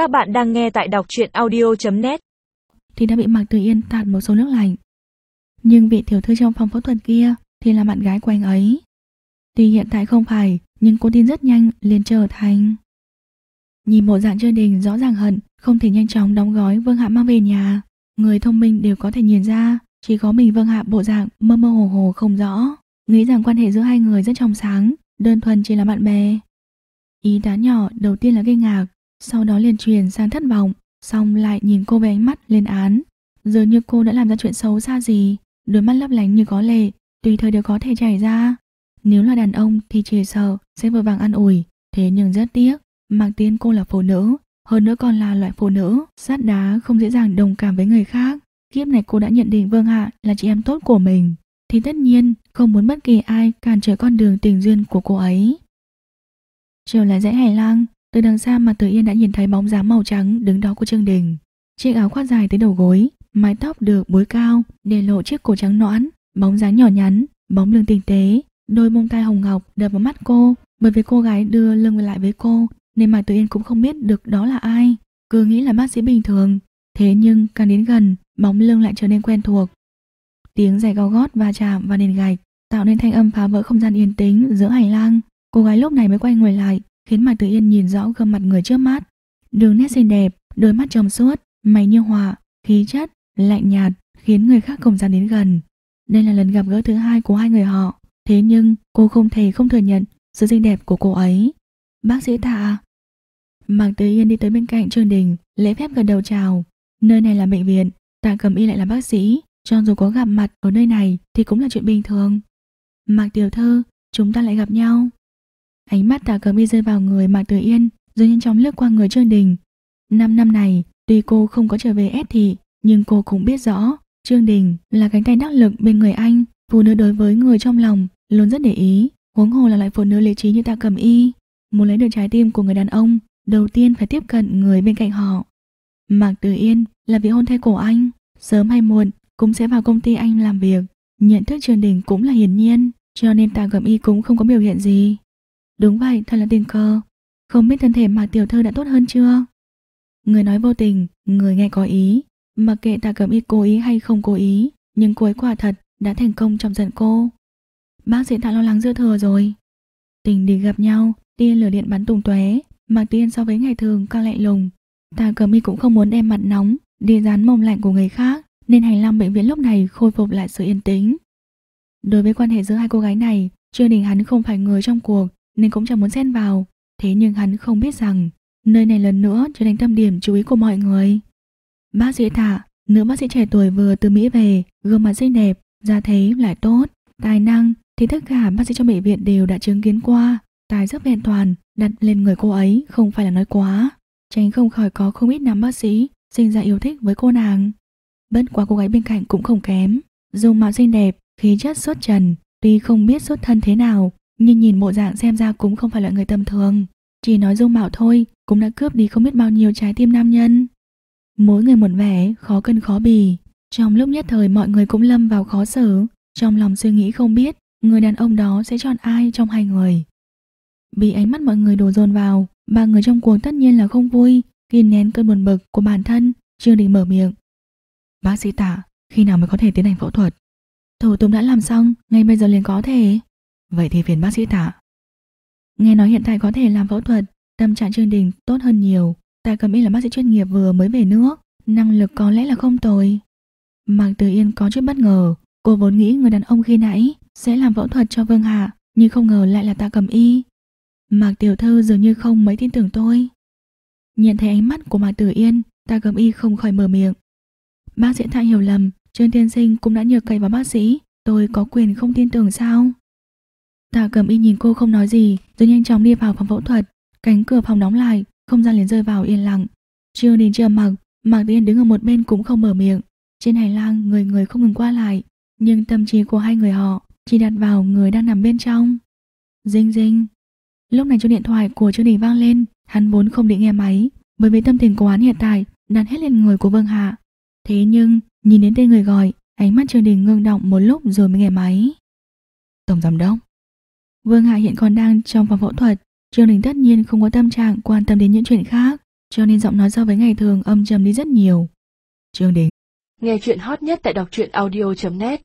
Các bạn đang nghe tại đọc truyện audio.net Thì đã bị Mạc Tử Yên tạt một số nước lạnh. Nhưng vị tiểu thư trong phòng phẫu thuật kia Thì là bạn gái của anh ấy. Tuy hiện tại không phải, Nhưng cô tin rất nhanh liền trở thành. Nhìn bộ dạng chơi đình rõ ràng hận, Không thể nhanh chóng đóng gói Vương Hạ mang về nhà. Người thông minh đều có thể nhìn ra, Chỉ có mình Vương Hạ bộ dạng mơ mơ hồ hồ không rõ. Nghĩ rằng quan hệ giữa hai người rất trong sáng, Đơn thuần chỉ là bạn bè. Ý tá nhỏ, đầu tiên là kinh ngạc sau đó liền truyền sang thất vọng, Xong lại nhìn cô với ánh mắt lên án. Dường như cô đã làm ra chuyện xấu xa gì, Đôi mắt lấp lánh như có lệ, Tùy thời đều có thể chảy ra. Nếu là đàn ông thì chỉ sợ sẽ vội vàng ăn ủi, Thế nhưng rất tiếc Mạc Tiên cô là phụ nữ, Hơn nữa còn là loại phụ nữ, Sắt đá không dễ dàng đồng cảm với người khác. Kiếp này cô đã nhận định Vương Hạ là chị em tốt của mình, Thì tất nhiên không muốn bất kỳ ai cản trở con đường tình duyên của cô ấy. Chiều là dãy hành lang từ đằng xa mà Tử Yên đã nhìn thấy bóng dáng màu trắng đứng đó của Trương Đình. Chiếc áo khoác dài tới đầu gối Mái tóc được búi cao Để lộ chiếc cổ trắng nõn Bóng dáng nhỏ nhắn Bóng lưng tinh tế Đôi mông tai hồng ngọc đập vào mắt cô Bởi vì cô gái đưa lưng lại với cô Nên mà Tử Yên cũng không biết được đó là ai Cứ nghĩ là bác sĩ bình thường. Thế nhưng càng đến gần Bóng lưng lại trở nên quen thuộc. Tiếng giày cao gót va chạm vào nền gạch Tạo nên thanh âm phá vỡ không gian yên tĩnh giữa hành lang. Cô gái lúc này mới quay người lại, khiến Mạc Tử Yên nhìn rõ gương mặt người trước mắt. Đường nét xinh đẹp, đôi mắt trong suốt, mày như hòa, khí chất, lạnh nhạt, khiến người khác không dám đến gần. Đây là lần gặp gỡ thứ hai của hai người họ, thế nhưng cô không thể không thừa nhận sự xinh đẹp của cô ấy. Bác sĩ Tạ Mạc Tử Yên đi tới bên cạnh Trương Đình, lễ phép gật đầu chào. Nơi này là bệnh viện, Tạ Cầm Y lại là bác sĩ, cho dù có gặp mặt ở nơi này thì cũng là chuyện bình thường. Mạc Tiểu Thư, chúng ta lại gặp nhau. Ánh mắt Tạ Cẩm Y rơi vào người Mạc Tử Yên, rồi nhanh chóng lướt qua người Trương Đình. Năm năm này, tuy cô không có trở về S thị, nhưng cô cũng biết rõ Trương Đình là cánh tay đắc lực bên người anh, phụ nữ đối với người trong lòng luôn rất để ý, huống hồ là loại phụ nữ lý trí như Tạ Cẩm Y, muốn lấy được trái tim của người đàn ông, đầu tiên phải tiếp cận người bên cạnh họ. Mạc Tử Yên là vị hôn thê của anh, sớm hay muộn cũng sẽ vào công ty anh làm việc, nhận thức Trương Đình cũng là hiển nhiên, cho nên Tạ Cẩm Y cũng không có biểu hiện gì. Đúng vậy, thật là tình cờ. Không biết thân thể mà tiểu thư đã tốt hơn chưa? Người nói vô tình, người nghe có ý. Mặc kệ tạ cẩm y cố ý hay không cố ý, nhưng cuối quả thật đã thành công trong giận cô. Bác sĩ tạ lo lắng dư thừa rồi. Tình đi gặp nhau, tiên lửa điện bắn tung tóe, mà tiên so với ngày thường càng lạnh lùng. Tạ cẩm y cũng không muốn đem mặt nóng, đi dán mông lạnh của người khác, nên hành lang bệnh viện lúc này khôi phục lại sự yên tĩnh. Đối với quan hệ giữa hai cô gái này, chưa Đình hắn không phải người trong cuộc, nên cũng chẳng muốn xen vào. Thế nhưng hắn không biết rằng nơi này lần nữa trở thành tâm điểm chú ý của mọi người. Bác sĩ Tạ, nữ bác sĩ trẻ tuổi vừa từ Mỹ về, gương mặt xinh đẹp, da thế lại tốt, tài năng thì tất cả bác sĩ trong bệnh viện đều đã chứng kiến qua. Tài rất vẹn toàn, đặt lên người cô ấy không phải là nói quá. Tránh không khỏi có không ít nam bác sĩ sinh ra yêu thích với cô nàng. Bất quá cô gái bên cạnh cũng không kém. dùng mạo xinh đẹp, khí chất xuất trần, tuy không biết xuất thân thế nào, nhưng nhìn bộ dạng xem ra cũng không phải là người tầm thường. Chỉ nói dung mạo thôi cũng đã cướp đi không biết bao nhiêu trái tim nam nhân. Mỗi người một vẻ, khó cân khó bì. Trong lúc nhất thời mọi người cũng lâm vào khó xử, trong lòng suy nghĩ không biết người đàn ông đó sẽ chọn ai trong hai người. Bị ánh mắt mọi người đổ dồn vào, ba người trong cuộc tất nhiên là không vui, kìm nén cơn buồn bực của bản thân, chưa định mở miệng. Bác sĩ tạ, khi nào mới có thể tiến hành phẫu thuật? Thủ tục đã làm xong, ngay bây giờ liền có thể. Vậy thì phiền bác sĩ tạ. Nghe nói hiện tại có thể làm phẫu thuật, tâm trạng Trương Đình tốt hơn nhiều. Tạ Cẩm Y là bác sĩ chuyên nghiệp vừa mới về nước, năng lực có lẽ là không tồi. Mạc Từ Yên có chút bất ngờ, cô vốn nghĩ người đàn ông khi nãy sẽ làm phẫu thuật cho Vương Hạ, nhưng không ngờ lại là Tạ Cẩm Y. Mạc Tiểu Thư dường như không mấy tin tưởng tôi. Nhận thấy ánh mắt của Mạc Tử Yên, Tạ Cẩm Y không khỏi mở miệng. Bác sĩ Thạ hiểu lầm, Trương Tiên Sinh cũng đã nhờ cậy vào bác sĩ, tôi có quyền không tin tưởng sao? Tạ Cẩm Y nhìn cô không nói gì, rồi nhanh chóng đi vào phòng phẫu thuật. Cánh cửa phòng đóng lại, không gian liền rơi vào yên lặng. Trương Đình chưa mặc, Mạc Tiên đứng ở một bên cũng không mở miệng. Trên hành lang người người không ngừng qua lại, nhưng tâm trí của hai người họ chỉ đặt vào người đang nằm bên trong. Dinh dinh. Lúc này chuông điện thoại của Trương Đình vang lên, hắn vốn không định nghe máy, bởi vì tâm tình của hắn hiện tại đặt hết lên người của Vương Hạ. Thế nhưng, nhìn đến tên người gọi, ánh mắt Trương Đình ngưng động một lúc rồi mới nghe máy. Tổng giám đốc. Vương Hạ hiện còn đang trong phòng phẫu thuật, Trương Đình tất nhiên không có tâm trạng quan tâm đến những chuyện khác. cho nên giọng nói so với ngày thường âm trầm đi rất nhiều. Trương Đình Nghe chuyện hot nhất tại đọc truyện audio.net